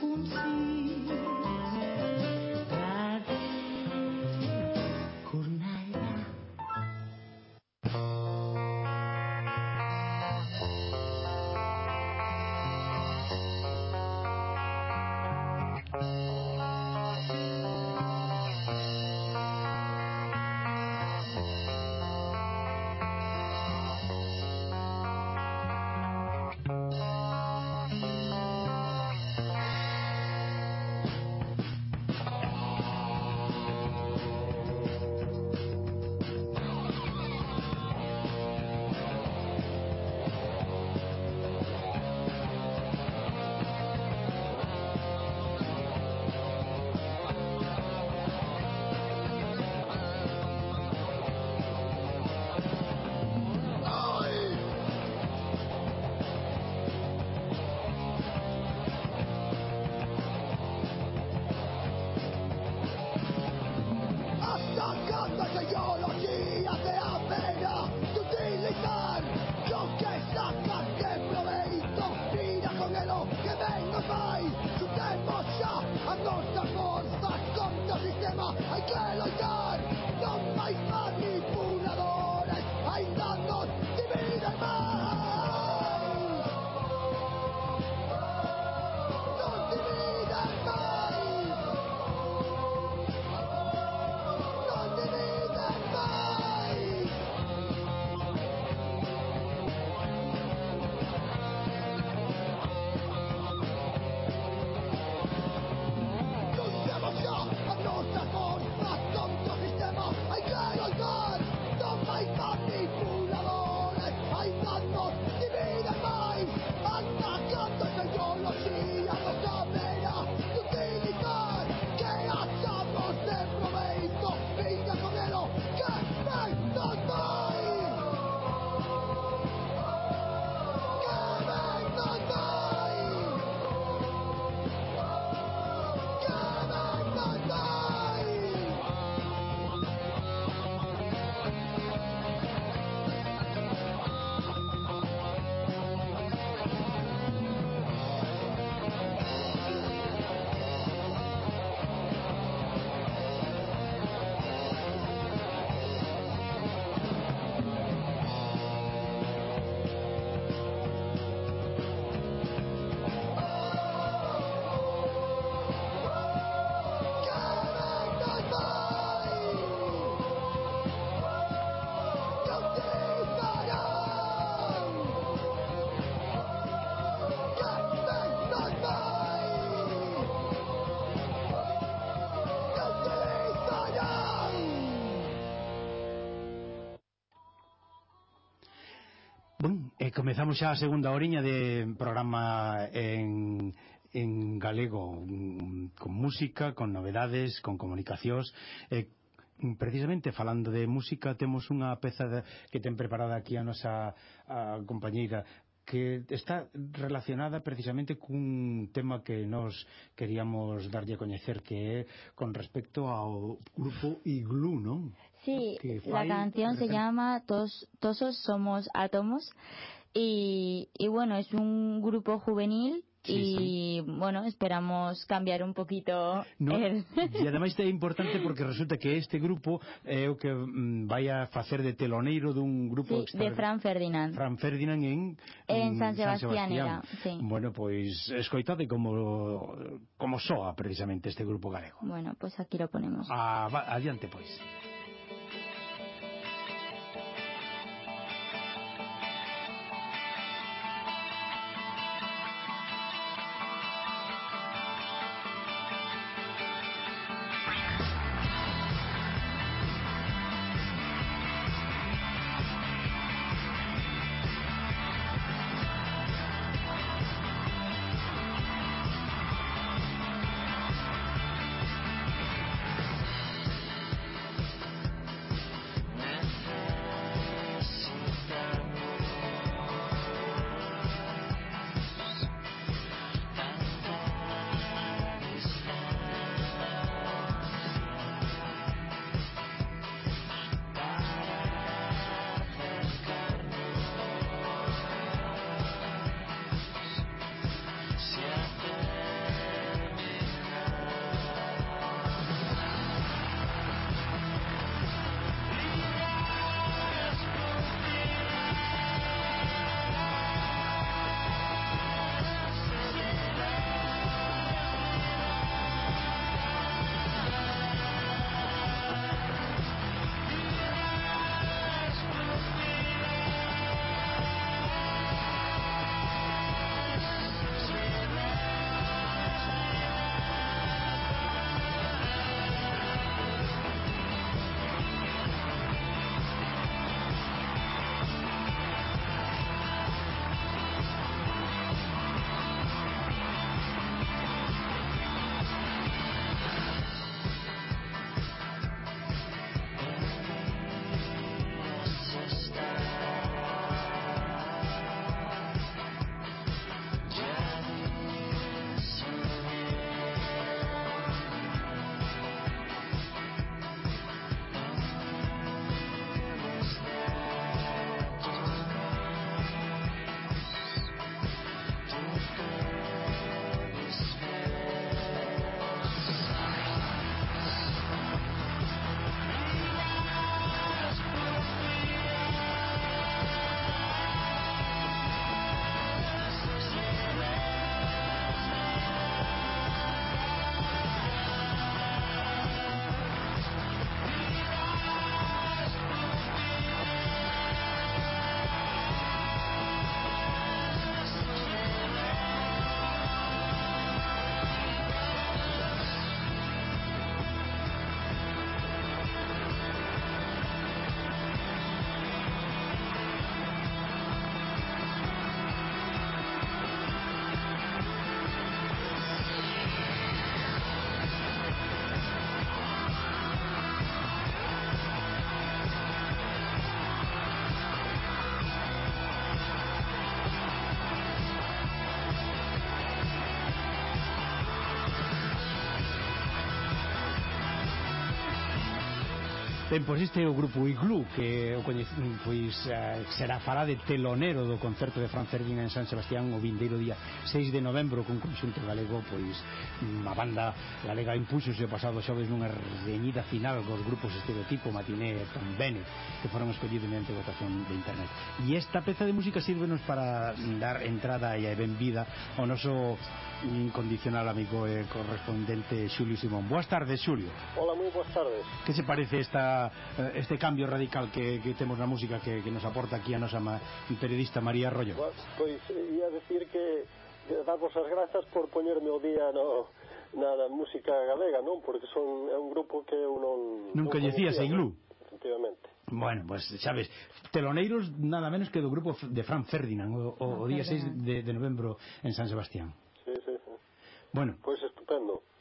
欢笑. Comezamos xa a segunda oriña de programa en, en galego con música, con novedades, con comunicacións eh, precisamente falando de música temos unha peza de, que ten preparada aquí a nosa a compañeira que está relacionada precisamente cun tema que nos queríamos darlle a coñecer que é con respecto ao grupo Iglú, non? Sí, la canción se llama Tos, Tosos somos átomos Y, y bueno, es un grupo juvenil Sí, y sí. bueno, esperamos cambiar un poquito. No, el... e ademais é importante porque resulta que este grupo é o que mm, vai a facer de teloneiro dun grupo sí, de Fran Ferdinand. Fran Ferdinand en, en San Sebastián. San Sebastián. Era, sí. Bueno, pois pues, escoitade como como soa precisamente este grupo galego. Bueno, pois pues aquí lo ponemos. Ah, va, adiante pois. Pues. Ben, pois este é o grupo Iglú que o coñece, pois uh, será fará de telonero do concerto de Fran Ferdinand en San Sebastián o vindeiro día 6 de novembro con conxunto galego pois a banda galega impúxose o pasado xoves nunha reñida final cos grupos estereotipo Matiné e Tom Bene que foron escollidos mediante votación de internet e esta peza de música sírvenos para dar entrada e a benvida ao noso incondicional amigo e correspondente Xulio Simón. Boas tardes, Xulio. Hola, moi boas tardes. Que se parece esta Eh, este cambio radical que, que temos na música que, que nos aporta aquí a nosa ma, periodista María Arroyo? Pois, pois ia decir que damos as grazas por poñerme o día no, na, na música galega, non? Porque son é un grupo que eu non... Non coñecías en Lu? Efectivamente. Bueno, pues sabes, teloneiros nada menos que do grupo de Fran Ferdinand o, o, o día 6 de, de novembro en San Sebastián. Sí, sí, sí. Bueno. Pois pues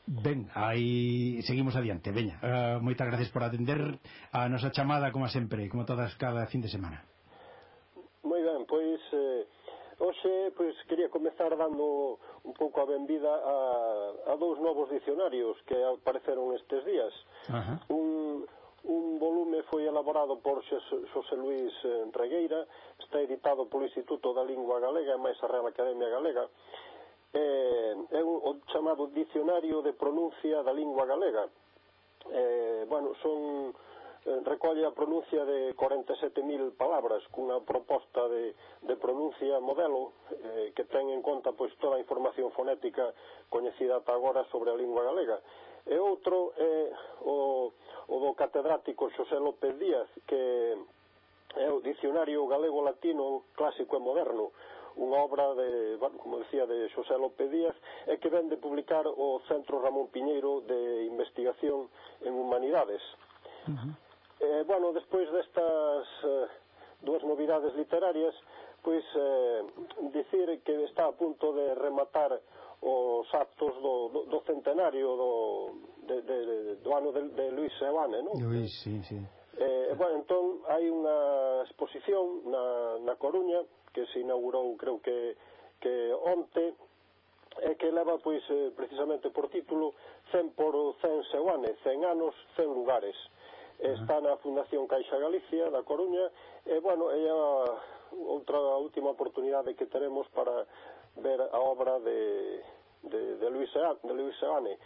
Ben, aí seguimos adiante, veña. Uh, moitas gracias por atender a nosa chamada como sempre, como todas cada fin de semana. Moi ben, pois eh, hoxe pois quería comezar dando un pouco a benvida a, a dous novos dicionarios que apareceron estes días. Ajá. Un un volume foi elaborado por Xosé Luis eh, Regueira, está editado polo Instituto da Lingua Galega e máis a Real Academia Galega Eh, é o chamado Dicionario de Pronuncia da Lingua Galega. Eh, bueno, son eh, recolle a pronuncia de 47.000 palabras cunha proposta de, de pronuncia modelo eh, que ten en conta pois, toda a información fonética coñecida ata agora sobre a lingua galega e outro é eh, o, o do catedrático Xosé López Díaz que é o Dicionario Galego Latino Clásico e Moderno unha obra de, bueno, como decía, de Xosé López Díaz, e que ven de publicar o Centro Ramón Piñeiro de Investigación en Humanidades. Uh -huh. eh, bueno, despois destas eh, dúas novidades literarias, pois eh, dicir que está a punto de rematar os actos do, do, do centenario do, de, de, do ano de, de Luis Sebane, non? Luis, sí, sí Eh, bueno, entón hai unha exposición na, na Coruña que se inaugurou creo que, que onte e que leva pois eh, precisamente por título 100 por 100 seguane, 100 anos, 100 lugares. Está na Fundación Caixa Galicia da Coruña e bueno, é a outra a última oportunidade que teremos para ver a obra de de, de Luis de Luis Seane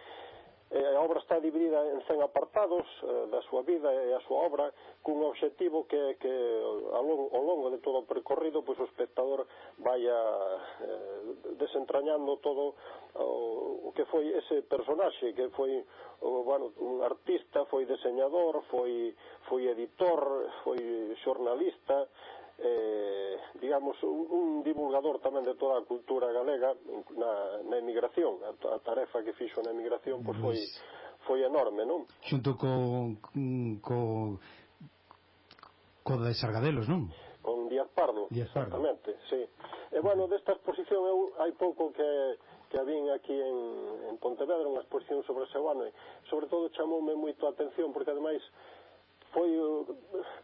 eh, a obra está dividida en 100 apartados eh, da súa vida e a súa obra cun obxectivo que, que ao, longo, ao longo de todo o percorrido pois, o espectador vaya eh, desentrañando todo o, o que foi ese personaxe que foi o, bueno, un artista, foi diseñador foi, foi editor foi xornalista eh, digamos, un, un divulgador tamén de toda a cultura galega na, na emigración. A, a tarefa que fixo na emigración pois, foi, foi enorme, non? Xunto co, co, co de Sargadelos, non? Con Díaz Pardo, Díaz Pardo. exactamente, sí. E, bueno, desta exposición eu, hai pouco que, que a vin aquí en, en Pontevedra, unha exposición sobre Sebano, e, sobre todo, chamoume moito a atención, porque, ademais, foi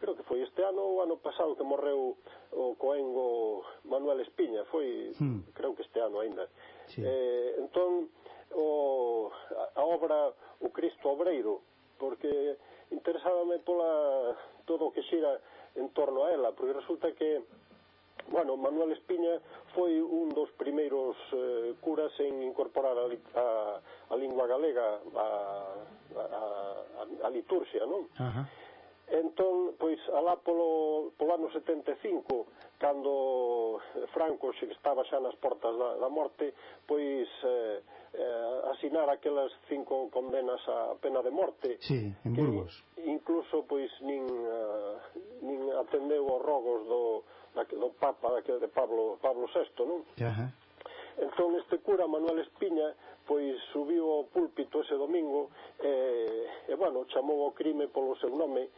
creo que foi este ano ou ano pasado que morreu o coengo Manuel Espiña, foi hmm. creo que este ano aínda. Sí. Eh, entón o a obra O Cristo Obreiro, porque interesábame pola todo o que xira en torno a ela, porque resulta que Bueno, Manuel Espiña foi un dos primeiros eh, curas en incorporar a, a, a lingua galega a, a, a, a liturxia, non? Uh -huh. Entón, pois, alá polo, polo ano 75, cando Franco estaba xa nas portas da, da morte, pois eh, eh, asinar aquelas cinco condenas a pena de morte. Sí, en Burgos. Incluso, pois, nin, uh, nin atendeu aos rogos do, da, do Papa, daquele de Pablo, Pablo VI, non? Ajá. Entón, este cura, Manuel Espiña, pois subiu ao púlpito ese domingo e, eh, e bueno, chamou ao crime polo seu nome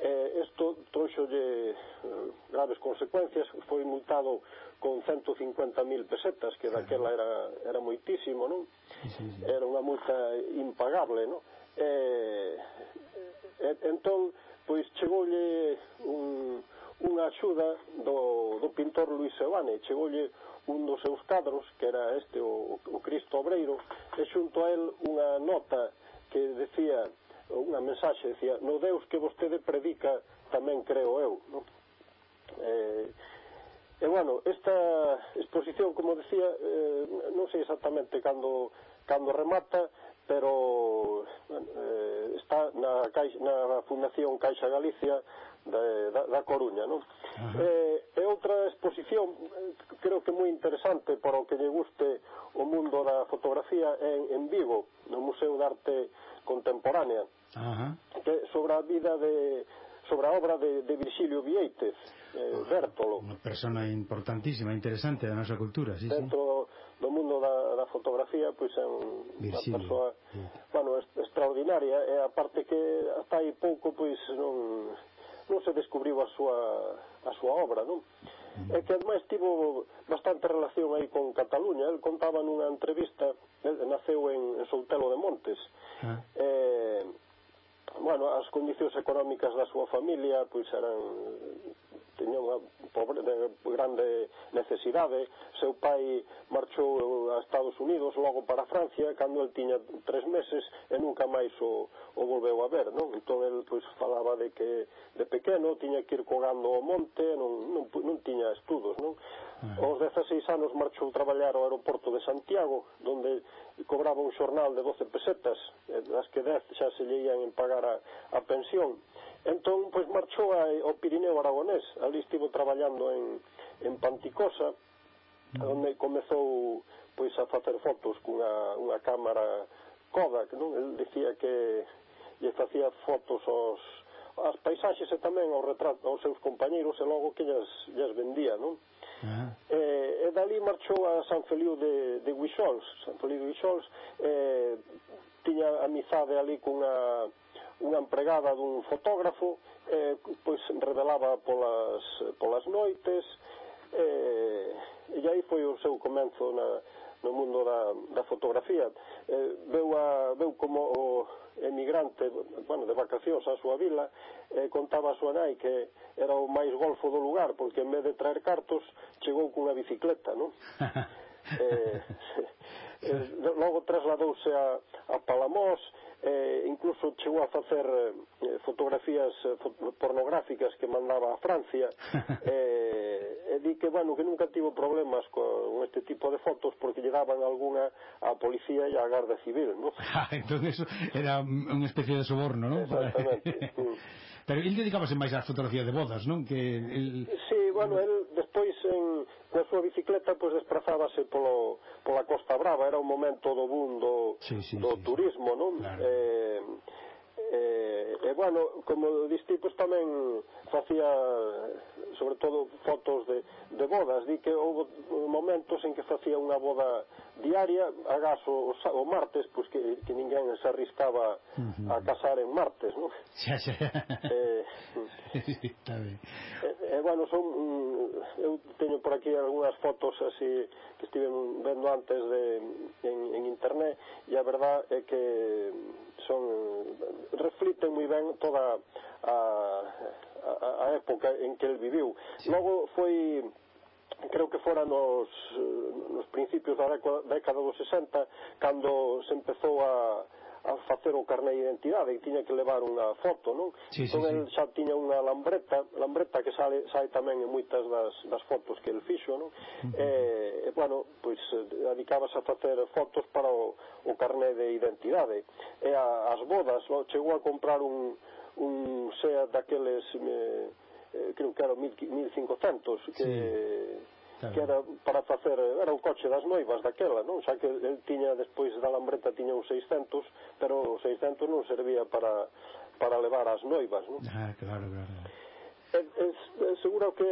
Eh, isto trouxolle eh, graves consecuencias, foi multado con 150.000 pesetas, que daquela era, era moitísimo, non? Sí, sí. Era unha multa impagable, non? Eh, eh, entón, pois chegoulle un, unha axuda do, do pintor Luis Sebane, chegoulle un dos seus cadros, que era este, o, o Cristo Obreiro, e xunto a él unha nota que decía unha mensaxe, decía, no Deus que vostede predica tamén creo eu, non? Eh, e bueno, esta exposición, como decía, eh, non sei exactamente cando, cando remata, pero eh, está na, caixa, na Fundación Caixa Galicia de, eh, da, da Coruña, non? Uh -huh. eh, e outra exposición eh, creo que moi interesante para o que lle guste o mundo da fotografía en, en Vigo, no Museo de Arte Contemporánea, uh -huh. que sobre a vida de sobre a obra de, de Virgilio Vieites, eh, Bertolo. Unha persona importantísima, interesante da nosa cultura, sí, Dentro sí. do mundo da, da fotografía, pois é un, unha persoa, sí. bueno, est extraordinaria, e a parte que ata aí pouco, pois non non se descubriu a súa, a súa obra, non? E que ademais tivo bastante relación aí con Cataluña. El contaba nunha entrevista, el naceu en, en Soutelo de Montes. Ah. Eh, bueno, as condicións económicas da súa familia pois eran tiña unha pobre, de grande necesidade seu pai marchou a Estados Unidos logo para Francia cando el tiña tres meses e nunca máis o, o volveu a ver non? entón el pois, falaba de que de pequeno tiña que ir cogando o monte non, non, non tiña estudos non? Ah. Aos 16 anos marchou traballar ao aeroporto de Santiago, donde cobraba un xornal de 12 pesetas, das que 10 xa se lle ian en pagar a, a pensión. Entón, pois marchou ao Pirineo Aragonés, ali estivo traballando en, en Panticosa, ah. onde comezou pois a facer fotos cunha unha cámara Kodak, non? El dicía que lle facía fotos aos as paisaxes e tamén aos retratos aos seus compañeiros e logo que lles, lles vendía, non? E, e dali marchou a San Feliu de, de Guixols. San Feliu de Guixols eh, tiña amizade ali cunha unha empregada dun fotógrafo eh, pois revelaba polas, polas noites eh, e aí foi o seu comenzo na, no mundo da, da fotografía eh, veu, a, veu como o emigrante bueno, de vacacións a súa vila eh, contaba a súa nai que era o máis golfo do lugar porque en vez de traer cartos chegou cunha bicicleta non? eh, eh, logo trasladouse a, a Palamós eh, incluso chegou a facer eh, fotografías eh, pornográficas que mandaba a Francia eh, di que, bueno, que nunca tivo problemas con este tipo de fotos porque lle daban alguna a policía e a Garda Civil, ¿no? Ah, entón eso era unha especie de soborno, ¿no? Exactamente. Pero el dedicábase máis ás fotografías de bodas, non? Que el... Sí, bueno, el despois en, coa súa bicicleta pois pues, desprazábase polo, pola Costa Brava, era un momento do boom do, sí, sí, do sí. turismo, non? Claro. Eh, eh, e bueno, como diste, pois tamén facía sobre todo fotos de, de bodas, di que houve momentos en que facía unha boda diaria, agaso o, o martes, pois que, que ninguén se arriscaba a casar en martes, non? Xa, xa. Eh, Está ben. Eh, eh, bueno, son, mm, eu teño por aquí algunhas fotos así que estive vendo antes de, en, en internet e a verdad é que son refliten moi ben toda a, a, a época en que el viviu. Sí. Logo foi creo que fora nos, nos eh, principios da década dos 60 cando se empezou a, a facer o carné de identidade e tiña que levar unha foto, non? Sí, sí, entón, sí. xa tiña unha lambreta, lambreta que sale, sai tamén en moitas das, das fotos que el fixo, non? Uh -huh. E, e, bueno, pois, eh, dedicábase a facer fotos para o, o carné de identidade. E a, as bodas, non? Chegou a comprar un, un SEA daqueles... Eh, eh, creo que era 1500 que, sí, claro. que era para facer era o coche das noivas daquela non xa que el tiña despois da lambreta tiña un 600 pero o 600 non servía para para levar as noivas non? Ah, claro, claro é, é, é seguro que,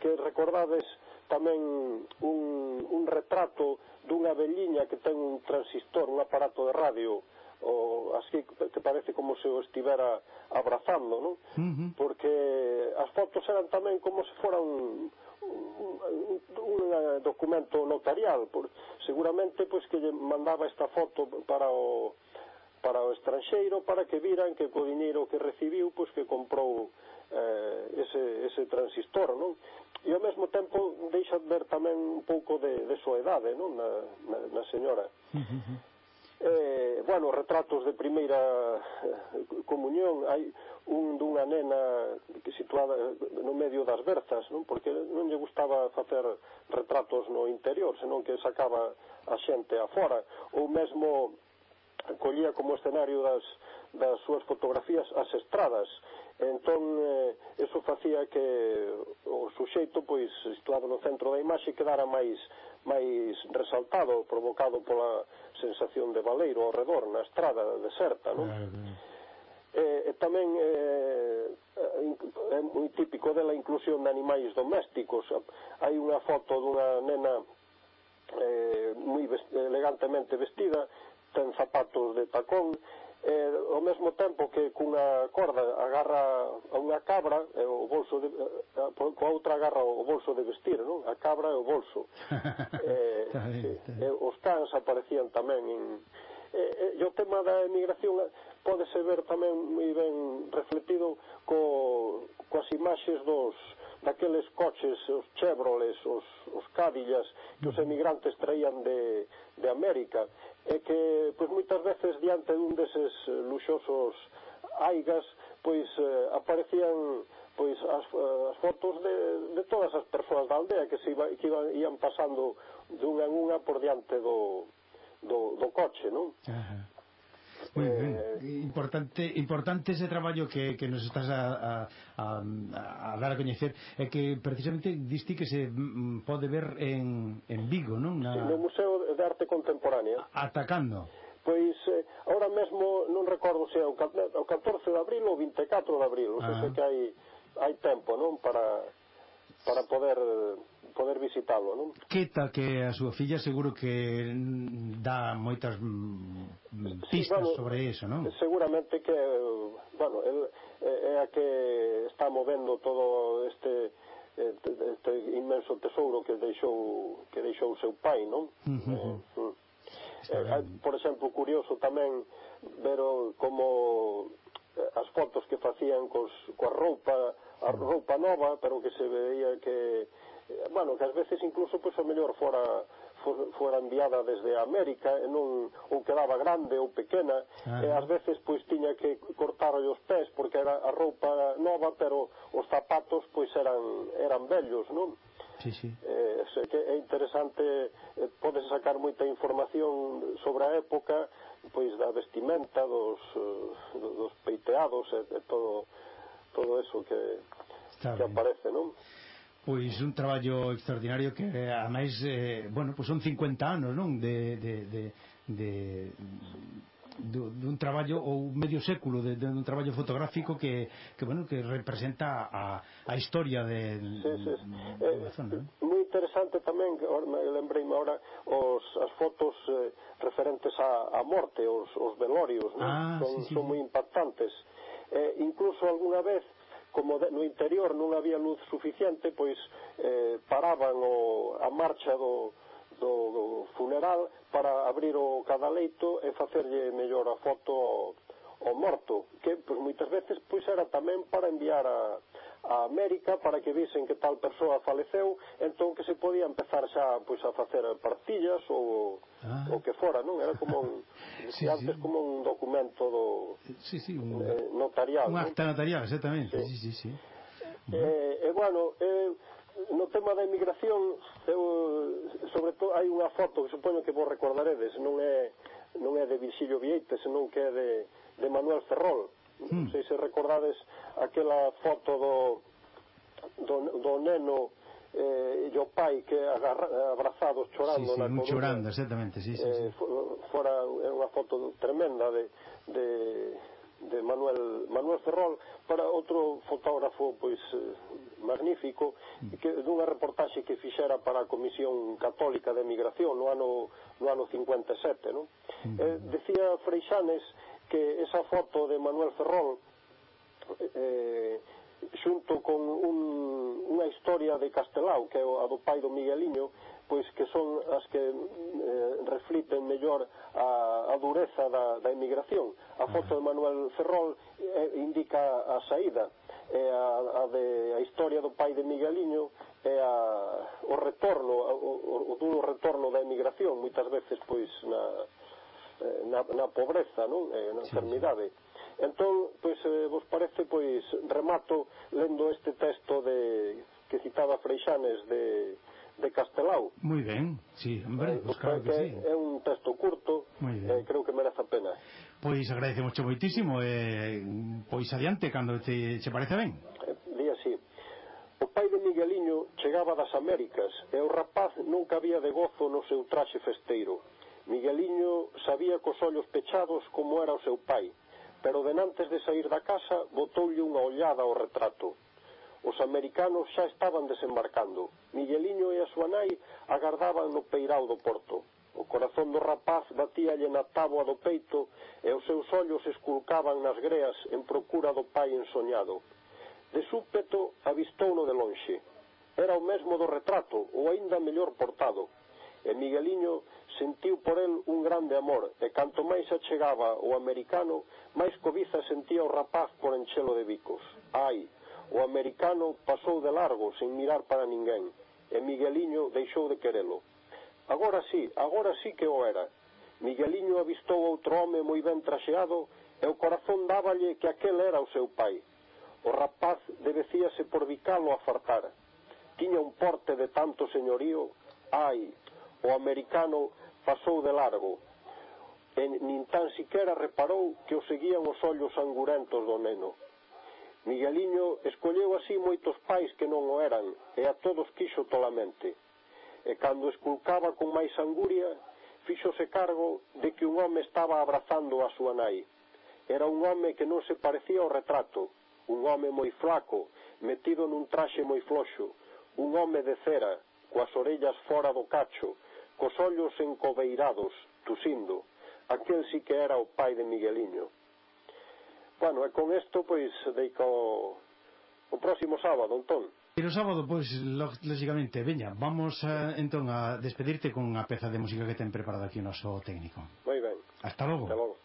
que recordades tamén un, un retrato dunha velliña que ten un transistor, un aparato de radio o así que parece como se o estivera abrazando, non? Uh -huh. Porque as fotos eran tamén como se fora un, un, un documento notarial por, seguramente pois que lle mandaba esta foto para o para o estranxeiro para que viran que co diñeiro que recibiu pois que comprou eh, ese, ese transistor non? e ao mesmo tempo deixa ver tamén un pouco de, de soedade non? Na, na, na señora uh -huh eh, bueno, retratos de primeira eh, comunión. Hai un dunha nena que situada eh, no medio das berzas non? Porque non lle gustaba facer retratos no interior senón que sacaba a xente afora. Ou mesmo collía como escenario das, das súas fotografías as estradas. Entón eh, eso facía que o suxeito pois situado no centro da imaxe quedara máis máis resaltado provocado pola sensación de baleiro ao redor na estrada deserta non? Uh -huh eh, tamén eh, é moi típico dela inclusión de animais domésticos. Hai unha foto dunha nena eh, moi vest elegantemente vestida ten zapatos de tacón, e ao mesmo tempo que cunha corda agarra a unha cabra e o bolso de, coa outra agarra o bolso de vestir, non? A cabra e o bolso. e, bien, e, os cans aparecían tamén en e, e, e o tema da emigración eh, pódese ver tamén moi ben refletido co, coas imaxes dos daqueles coches, os Chevrolets, os, os Cadillas que os emigrantes traían de, de América e que pois moitas veces diante dun deses luxosos aigas pois eh, aparecían pois as, eh, as fotos de, de todas as persoas da aldea que se iba, que iban, ian pasando dunha en unha por diante do, do, do coche, non? Ajá. Muy eh, ben. Importante, importante ese traballo que, que nos estás a, a, a, a dar a coñecer é que precisamente diste que se mm, pode ver en, en Vigo, non? Na... No Museo de arte contemporánea. Atacando. Pois, eh, ahora mesmo non recordo se é o 14 eh, de abril ou 24 de abril, non ah. sei que hai, hai tempo, non, para, para poder poder visitalo, non? Que tal que a súa filla seguro que dá moitas mm, pistas sí, bueno, sobre eso, non? Seguramente que, eh, bueno, el, eh, é a que está movendo todo este inmenso tesouro que deixou que deixou o seu pai, non? Uh eh, -huh. eh, eh, por exemplo, curioso tamén ver como eh, as fotos que facían cos, coa roupa, a roupa nova, pero que se veía que eh, bueno, que ás veces incluso pois pues, o mellor fora fora enviada desde América e non ou quedaba grande ou pequena ah. e ás veces pois tiña que cortar os pés porque era a roupa nova pero os zapatos pois eran eran vellos, non? Sí, sí. Eh, sei que é interesante, eh, podes sacar moita información sobre a época, pois da vestimenta, dos, eh, dos peiteados e, e todo, todo eso que, que aparece, non? Pois un traballo extraordinario que, a máis, eh, bueno, pois son 50 anos, non? De, de, de, de dun traballo ou medio século de, de un traballo fotográfico que, que bueno, que representa a, a historia de, sí, sí. de, de zona. Eh. Moi interesante tamén, lembrei-me ahora, os, as fotos eh, referentes á morte, os, os velorios, ¿no? ah, son, sí, sí, son moi impactantes. Eh, incluso alguna vez como de, no interior non había luz suficiente, pois eh, paraban o, a marcha do, do funeral para abrir o cadaleito e facerlle mellor a foto ao, ao morto, que pois, moitas veces pois era tamén para enviar a, a América para que visen que tal persoa faleceu, entón que se podía empezar xa pois a facer partillas ou ah. o que fora, non? Era como un sí, antes sí. como un documento do sí, sí, un, eh, notarial. Un acta notarial, exactamente. Sí, sí, sí. sí. Eh, uh -huh. eh, bueno, eh, no tema da emigración eu, sobre todo hai unha foto que supoño que vos recordaredes non é, non é de Virxilio Vieites senón que é de, de Manuel Ferrol mm. sei se recordades aquela foto do do, do neno eh, e o pai que agarra, abrazados chorando sí, sí, na Coruña chorando, exactamente, sí, sí, eh, sí. fora é unha foto tremenda de, de de Manuel, Manuel Ferrol para outro fotógrafo pois eh, magnífico mm. que dunha reportaxe que fixera para a Comisión Católica de Migración no ano no ano 57, non? Mm. Eh, decía Freixanes que esa foto de Manuel Ferrol eh, xunto con un, unha historia de Castelao que é a do pai do Migueliño pois que son as que eh, refliten mellor a, a dureza da, da emigración. A foto de Manuel Ferrol eh, indica a saída, e eh, a, a, de, a historia do pai de Migueliño é eh, a, o retorno, o, o, o duro retorno da emigración, moitas veces pois na, eh, na, na pobreza, non? Eh, na enfermidade. Entón, pois, eh, vos parece, pois, remato lendo este texto de que citaba Freixanes de de Castelao. Moi ben, sí, hombre, eh, pues claro que, que sí. É un texto curto, eh, creo que merece a pena. Pois agradecemos moitísimo, eh, pois adiante, cando te, che parece ben. Eh, día así. O pai de Migueliño chegaba das Américas e o rapaz nunca había de gozo no seu traxe festeiro. Migueliño sabía cos ollos pechados como era o seu pai, pero denantes de sair da casa botoulle unha ollada ao retrato Os americanos xa estaban desembarcando. Migueliño e a súa nai agardaban no peirao do porto. O corazón do rapaz batíalle na táboa do peito e os seus ollos esculcaban nas greas en procura do pai ensoñado. De súpeto avistouno de lonxe. Era o mesmo do retrato, ou aínda mellor portado. E Migueliño sentiu por el un grande amor, e canto máis achegaba o americano, máis cobiza sentía o rapaz por enchelo de bicos. Ai, O americano pasou de largo sen mirar para ninguén e Migueliño deixou de querelo. Agora sí, agora sí que o era. Migueliño avistou outro home moi ben traxeado e o corazón dáballe que aquel era o seu pai. O rapaz debecíase por vicalo a fartar. Tiña un porte de tanto señorío, ai, o americano pasou de largo, e nin tan siquera reparou que o seguían os ollos angurentos do neno. Migueliño escolleu así moitos pais que non o eran e a todos quixo tolamente. E cando esculcaba con máis anguria, fíxose cargo de que un home estaba abrazando a súa nai. Era un home que non se parecía ao retrato, un home moi flaco, metido nun traxe moi floxo, un home de cera, coas orellas fora do cacho, cos ollos encobeirados, tusindo. Aquel sí que era o pai de Migueliño. Bueno, e con isto, pois, deico o próximo sábado, entón. E o sábado, pois, lógicamente, veña, vamos a, entón a despedirte con a peza de música que ten preparado aquí o noso técnico. Moi ben. Hasta logo. Hasta logo.